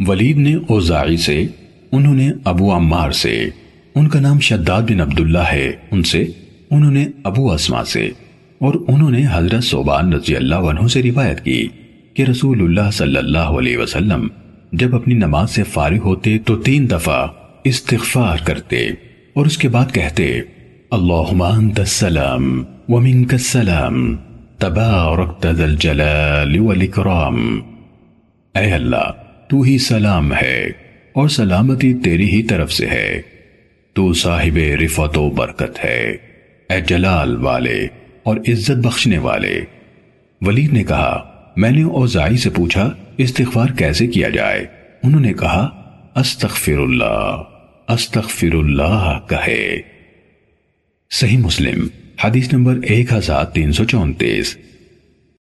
ولید نے اوزاعی سے، انہوں نے ابو عمار سے، ان کا نام شداد بن عبداللہ ہے، ان سے انہوں نے ابو اسما سے، اور انہوں نے حضرت صوبان رضی اللہ عنہ سے روایت کی کہ رسول اللہ صلی اللہ علیہ وسلم جب اپنی نماز سے فارغ ہوتے تو تین دفعہ استغفار کرتے اور اس کے بعد کہتے، اللہم انت السلام ومنک السلام، تبارکت ذا الجلال والاکرام اے اللہ تو ہی سلام ہے اور سلامتی تیری ہی طرف سے ہے۔ تو صاحب رفت و برکت ہے، اے جلال والے اور عزت بخشنے والے۔ ولید نے کہا، میں نے اوزائی سے پوچھا، استغفار کیسے کیا جائے؟ انہوں نے کہا، استغفر اللہ استغفر اللہ کہے۔ صحیح مسلم، حدیث نمبر ایک ہزار تین سو چونتیس۔